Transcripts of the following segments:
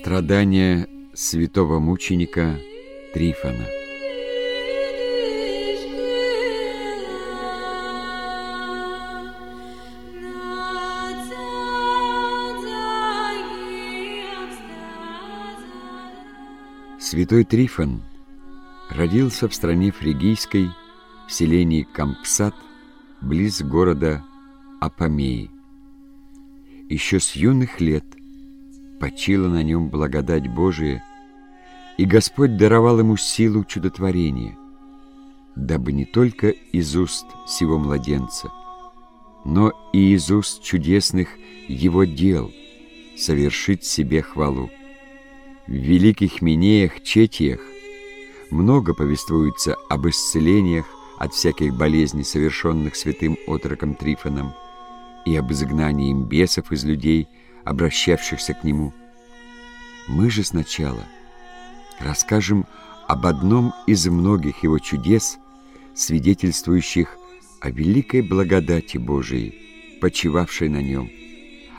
Страдания святого мученика Трифона Святой Трифон родился в стране фригийской в селении Кампсат близ города Апамеи. Еще с юных лет почила на нем благодать Божия, и Господь даровал ему силу чудотворения, дабы не только из уст сего младенца, но и из уст чудесных его дел совершить себе хвалу. В великих Минеях, Четиях много повествуется об исцелениях от всяких болезней, совершенных святым отроком Трифоном, и об изгнании бесов из людей, обращавшихся к нему. Мы же сначала расскажем об одном из многих его чудес, свидетельствующих о великой благодати Божией, почивавшей на нем,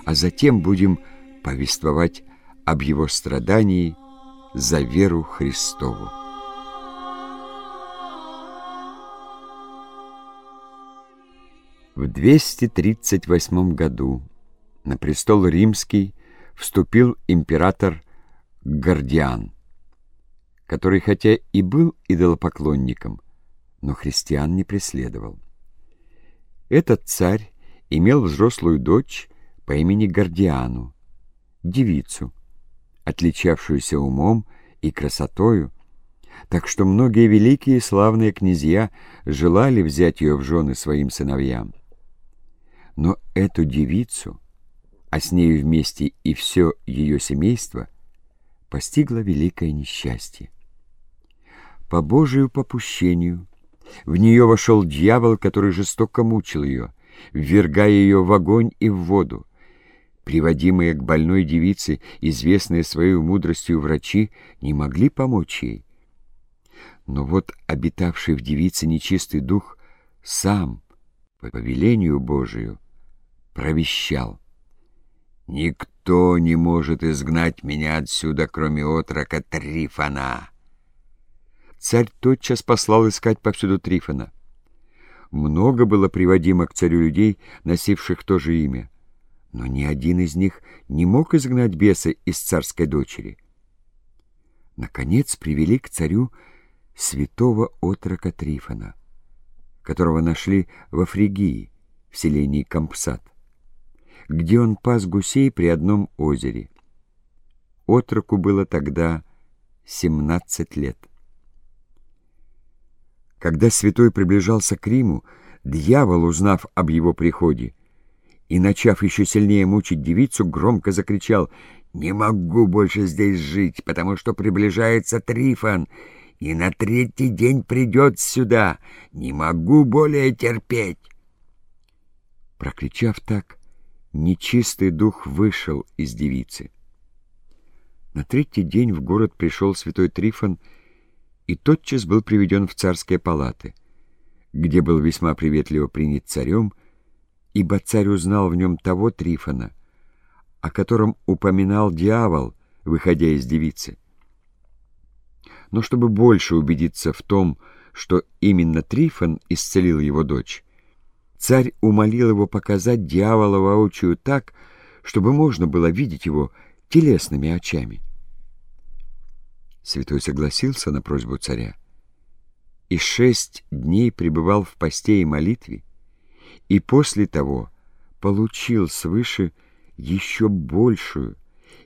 а затем будем повествовать об его страдании за веру Христову. В 238 году на престол римский вступил император Гордиан, который хотя и был идолопоклонником, но христиан не преследовал. Этот царь имел взрослую дочь по имени Гордиану, девицу, отличавшуюся умом и красотою, так что многие великие и славные князья желали взять ее в жены своим сыновьям. Но эту девицу, а с нею вместе и все ее семейство, постигло великое несчастье. По Божию попущению в нее вошел дьявол, который жестоко мучил ее, ввергая ее в огонь и в воду. Приводимые к больной девице, известные своей мудростью врачи, не могли помочь ей. Но вот обитавший в девице нечистый дух сам, по повелению Божию, провещал. «Никто не может изгнать меня отсюда, кроме отрока Трифона!» Царь тотчас послал искать повсюду Трифона. Много было приводимо к царю людей, носивших то же имя, но ни один из них не мог изгнать беса из царской дочери. Наконец привели к царю святого отрока Трифона, которого нашли во Фригии, в селении Кампсат где он пас гусей при одном озере. Отроку было тогда 17 лет. Когда святой приближался к Риму, дьявол, узнав об его приходе и начав еще сильнее мучить девицу, громко закричал «Не могу больше здесь жить, потому что приближается Трифон, и на третий день придет сюда. Не могу более терпеть!» Прокричав так, нечистый дух вышел из девицы. На третий день в город пришел святой Трифон и тотчас был приведен в царские палаты, где был весьма приветливо принят царем, ибо царь узнал в нем того Трифона, о котором упоминал дьявол, выходя из девицы. Но чтобы больше убедиться в том, что именно Трифон исцелил его дочь, Царь умолил его показать дьявола воочию так, чтобы можно было видеть его телесными очами. Святой согласился на просьбу царя и шесть дней пребывал в посте и молитве, и после того получил свыше еще большую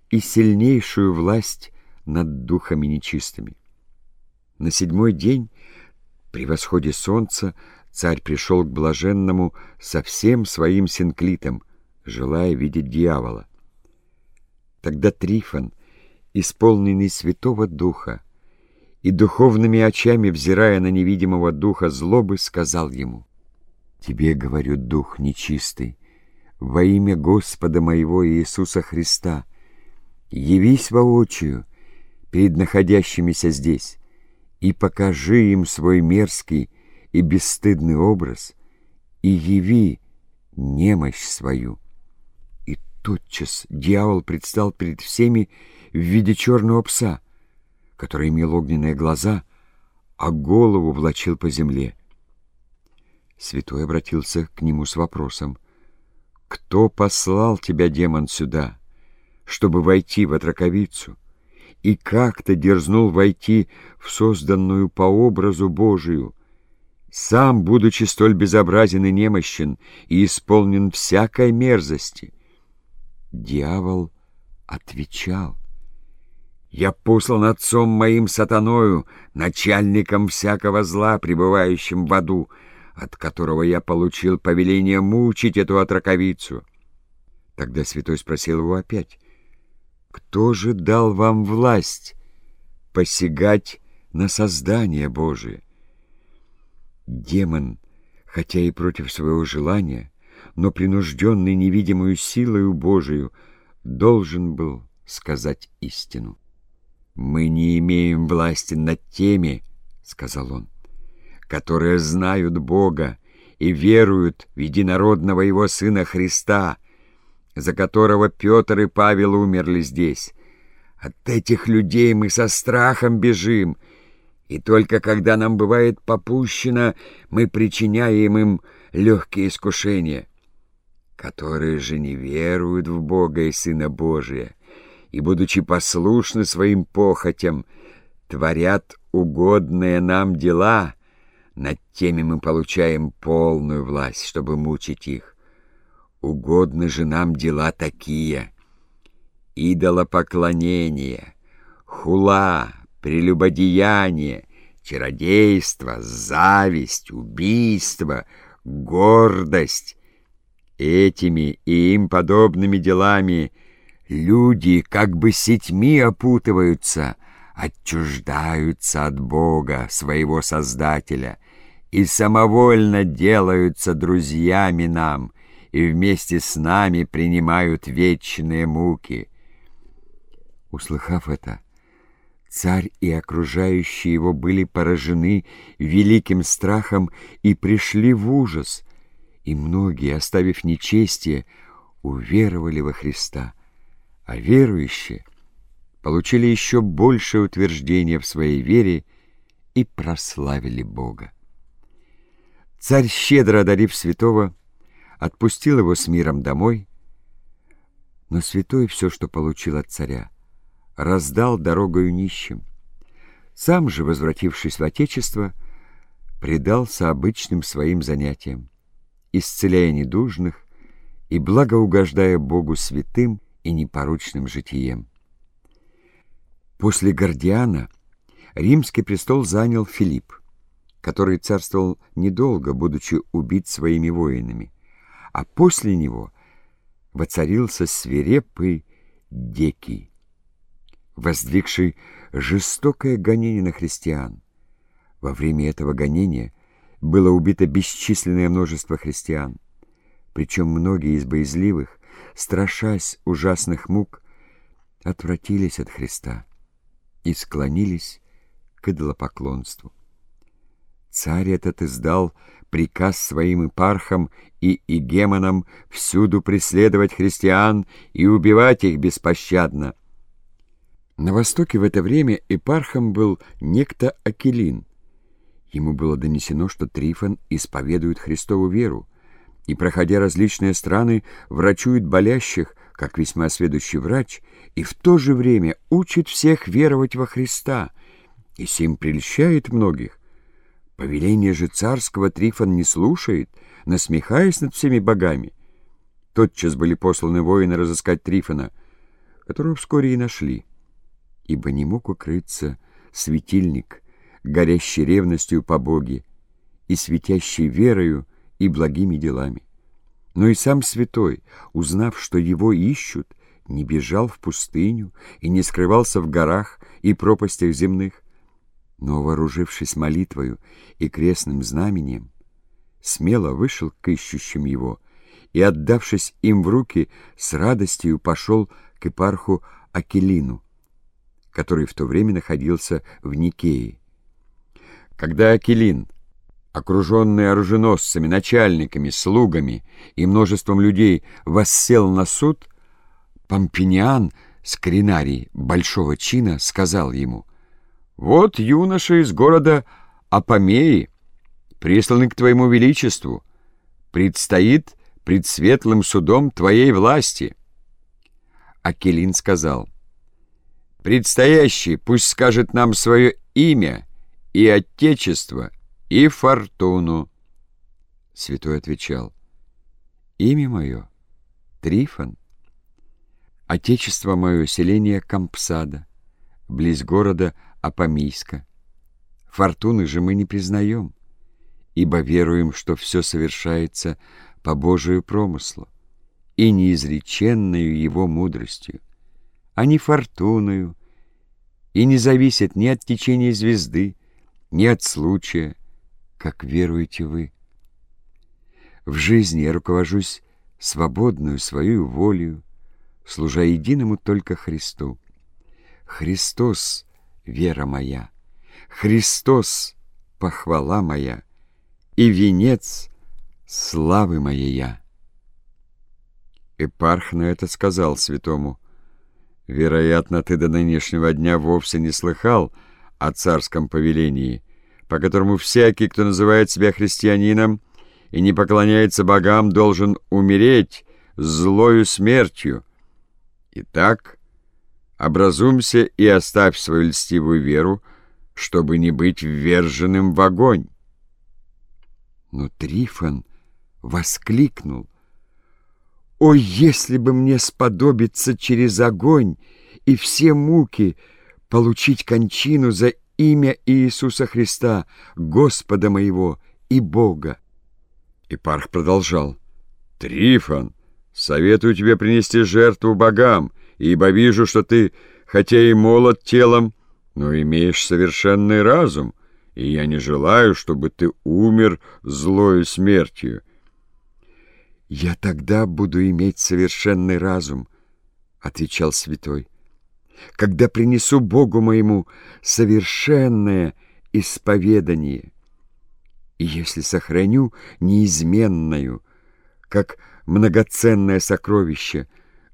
и сильнейшую власть над духами нечистыми. На седьмой день, при восходе солнца, царь пришел к блаженному со всем своим синклитом, желая видеть дьявола. Тогда Трифон, исполненный Святого Духа, и духовными очами, взирая на невидимого духа злобы, сказал ему, «Тебе, говорю, дух нечистый, во имя Господа моего Иисуса Христа, явись воочию перед находящимися здесь и покажи им свой мерзкий и бесстыдный образ, и яви немощь свою. И тотчас дьявол предстал перед всеми в виде черного пса, который имел огненные глаза, а голову влачил по земле. Святой обратился к нему с вопросом. «Кто послал тебя, демон, сюда, чтобы войти в отраковицу? И как ты дерзнул войти в созданную по образу Божию?» Сам, будучи столь безобразен и немощен, и исполнен всякой мерзости. Дьявол отвечал, «Я послан отцом моим сатаною, начальником всякого зла, пребывающим в аду, от которого я получил повеление мучить эту отраковицу». Тогда святой спросил его опять, «Кто же дал вам власть посягать на создание Божие?» Демон, хотя и против своего желания, но принужденный невидимую силою Божию, должен был сказать истину. «Мы не имеем власти над теми, — сказал он, — которые знают Бога и веруют в единородного Его Сына Христа, за которого Петр и Павел умерли здесь. От этих людей мы со страхом бежим — и только когда нам бывает попущено, мы причиняем им легкие искушения, которые же не веруют в Бога и Сына Божия, и, будучи послушны своим похотям, творят угодные нам дела, над теми мы получаем полную власть, чтобы мучить их. Угодны же нам дела такие — идолопоклонение, хула, прелюбодеяние, чародейство, зависть, убийство, гордость. Этими и им подобными делами люди как бы сетьми опутываются, отчуждаются от Бога, своего Создателя, и самовольно делаются друзьями нам, и вместе с нами принимают вечные муки. Услыхав это, Царь и окружающие его были поражены великим страхом и пришли в ужас, и многие, оставив нечестие, уверовали во Христа, а верующие получили еще большее утверждение в своей вере и прославили Бога. Царь, щедро одарив святого, отпустил его с миром домой, но святой все, что получил от царя, раздал дорогою нищим. Сам же, возвратившись в Отечество, предался обычным своим занятиям, исцеляя недужных и благоугождая Богу святым и непорочным житием. После Гордиана римский престол занял Филипп, который царствовал недолго, будучи убит своими воинами, а после него воцарился свирепый Декий, воздвигший жестокое гонение на христиан. Во время этого гонения было убито бесчисленное множество христиан, причем многие из боязливых, страшась ужасных мук, отвратились от Христа и склонились к идолопоклонству. Царь этот издал приказ своим епархам и игемонам всюду преследовать христиан и убивать их беспощадно, на востоке в это время епархом был некто Акелин. Ему было донесено, что Трифон исповедует Христову веру и, проходя различные страны, врачует болящих, как весьма сведущий врач, и в то же время учит всех веровать во Христа, и сим прельщает многих. Повеление же царского Трифон не слушает, насмехаясь над всеми богами. Тотчас были посланы воины разыскать Трифона, которого вскоре и нашли ибо не мог укрыться светильник, горящий ревностью по Боге и светящий верою и благими делами. Но и сам святой, узнав, что его ищут, не бежал в пустыню и не скрывался в горах и пропастях земных, но, вооружившись молитвою и крестным знамением, смело вышел к ищущим его и, отдавшись им в руки, с радостью пошел к епарху Акелину, который в то время находился в Никее. Когда Акелин, окруженный оруженосцами, начальниками, слугами и множеством людей, воссел на суд, Помпиниан, скринарий большого чина, сказал ему, «Вот юноша из города Апомеи, присланный к твоему величеству, предстоит пред светлым судом твоей власти». Акелин сказал, «Предстоящий пусть скажет нам свое имя и отечество, и фортуну». Святой отвечал, «Имя мое — Трифон, отечество мое — селение Кампсада, близ города Апамийска. Фортуны же мы не признаем, ибо веруем, что все совершается по Божию промыслу и неизреченную его мудростью, а не фортуною, и не зависит ни от течения звезды, ни от случая, как веруете вы. В жизни я руковожусь свободную свою волею, служа единому только Христу. Христос — вера моя, Христос — похвала моя, и венец славы моей я. Эпарх на это сказал святому, «Вероятно, ты до нынешнего дня вовсе не слыхал о царском повелении, по которому всякий, кто называет себя христианином и не поклоняется богам, должен умереть злою смертью. Итак, образумся и оставь свою льстивую веру, чтобы не быть вверженным в огонь». Но Трифон воскликнул, о, если бы мне сподобиться через огонь и все муки получить кончину за имя Иисуса Христа, Господа моего и Бога. И Парх продолжал. Трифон, советую тебе принести жертву богам, ибо вижу, что ты, хотя и молод телом, но имеешь совершенный разум, и я не желаю, чтобы ты умер злою смертью. «Я тогда буду иметь совершенный разум», — отвечал святой, «когда принесу Богу моему совершенное исповедание, и если сохраню неизменную, как многоценное сокровище,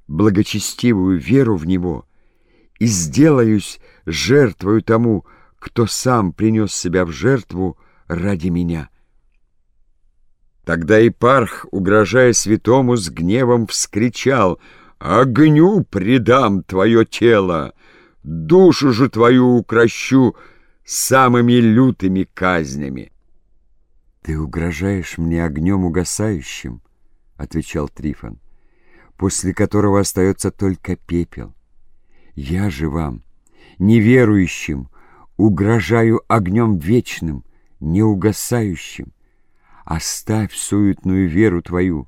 благочестивую веру в Него и сделаюсь жертвою тому, кто сам принес себя в жертву ради меня». Тогда Ипарх, угрожая святому, с гневом вскричал «Огню предам твое тело, душу же твою укращу самыми лютыми казнями». «Ты угрожаешь мне огнем угасающим», — отвечал Трифон, «после которого остается только пепел. Я же вам, неверующим, угрожаю огнем вечным, неугасающим. Оставь суетную веру твою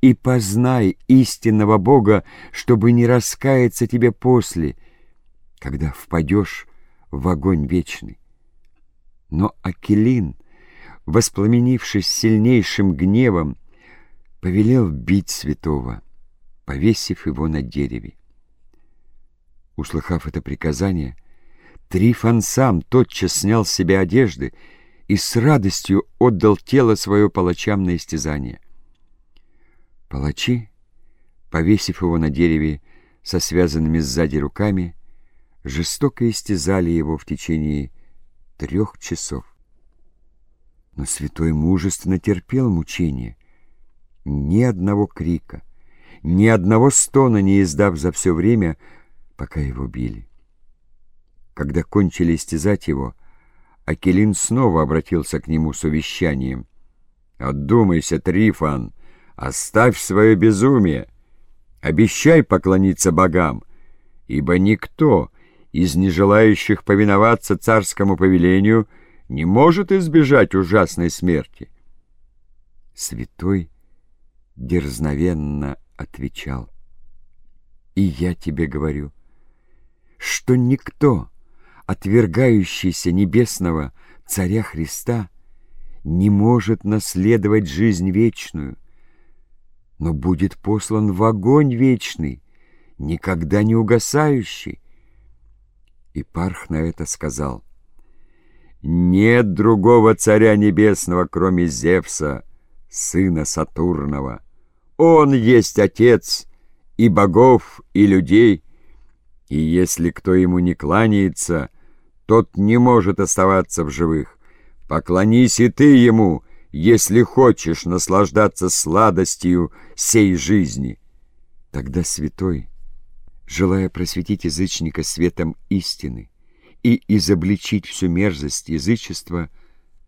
и познай истинного Бога, чтобы не раскаяться тебе после, когда впадешь в огонь вечный. Но Акелин, воспламенившись сильнейшим гневом, повелел бить святого, повесив его на дереве. Услыхав это приказание, Трифон сам тотчас снял с себя одежды и с радостью отдал тело свое палачам на истязание. Палачи, повесив его на дереве со связанными сзади руками, жестоко истязали его в течение трех часов. Но святой мужественно терпел мучения, ни одного крика, ни одного стона не издав за все время, пока его били. Когда кончили истязать его, Акелин снова обратился к нему с увещанием. «Отдумайся, Трифон, оставь свое безумие, обещай поклониться богам, ибо никто из нежелающих повиноваться царскому повелению не может избежать ужасной смерти». Святой дерзновенно отвечал. «И я тебе говорю, что никто отвергающийся небесного Царя Христа, не может наследовать жизнь вечную, но будет послан в огонь вечный, никогда не угасающий. И Парх на это сказал, «Нет другого Царя Небесного, кроме Зевса, сына Сатурнова. Он есть Отец и богов, и людей, и если кто ему не кланяется, тот не может оставаться в живых. Поклонись и ты ему, если хочешь наслаждаться сладостью сей жизни. Тогда святой, желая просветить язычника светом истины и изобличить всю мерзость язычества,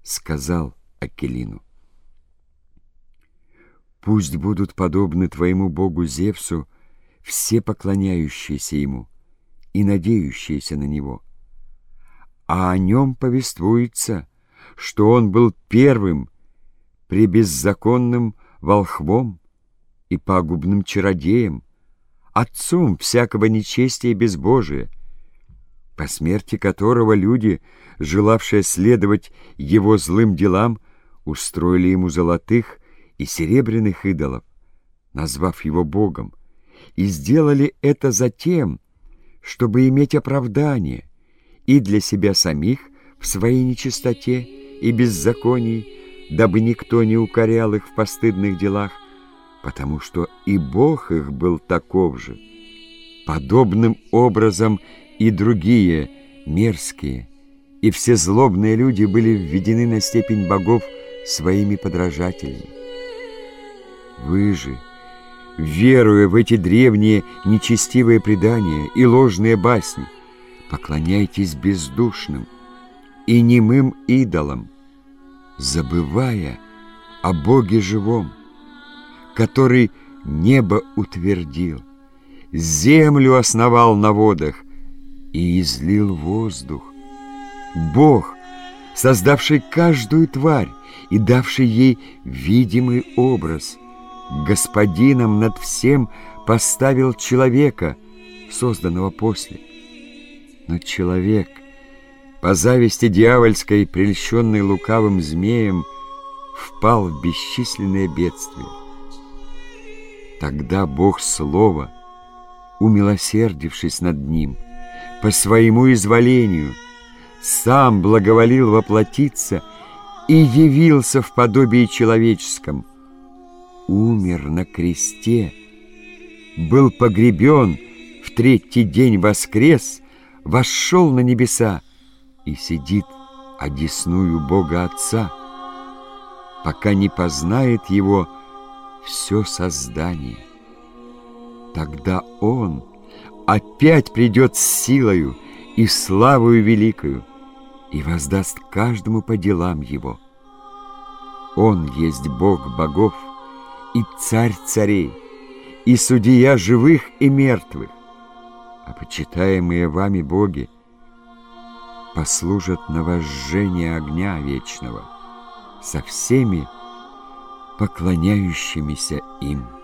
сказал Акелину. «Пусть будут подобны твоему богу Зевсу все поклоняющиеся ему и надеющиеся на него. А о нем повествуется, что он был первым при беззаконным волхвом и пагубным чародеем, отцом всякого нечестия и безбожия, по смерти которого люди, желавшие следовать его злым делам, устроили ему золотых и серебряных идолов, назвав его Богом, и сделали это затем, чтобы иметь оправдание и для себя самих в своей нечистоте и беззаконии, дабы никто не укорял их в постыдных делах, потому что и Бог их был таков же. Подобным образом и другие мерзкие и все злобные люди были введены на степень богов своими подражателями. Вы же, веруя в эти древние нечестивые предания и ложные басни, поклоняйтесь бездушным и немым идолам, забывая о Боге живом, который небо утвердил, землю основал на водах и излил воздух. Бог, создавший каждую тварь и давший ей видимый образ, господином над всем поставил человека, созданного после. Но человек, по зависти дьявольской, прельщенный лукавым змеем, впал в бесчисленные бедствия. Тогда Бог Слова, умилосердившись над ним, по своему изволению, сам благоволил воплотиться и явился в подобии человеческом, умер на кресте, был погребен, в третий день воскрес, вошел на небеса и сидит одесную Бога Отца, пока не познает Его все создание. Тогда Он опять придет с силою и славою великою и воздаст каждому по делам Его. Он есть Бог богов и Царь царей, и Судья живых и мертвых, а почитаемые вами боги послужат на возжжение огня вечного со всеми, поклоняющимися им.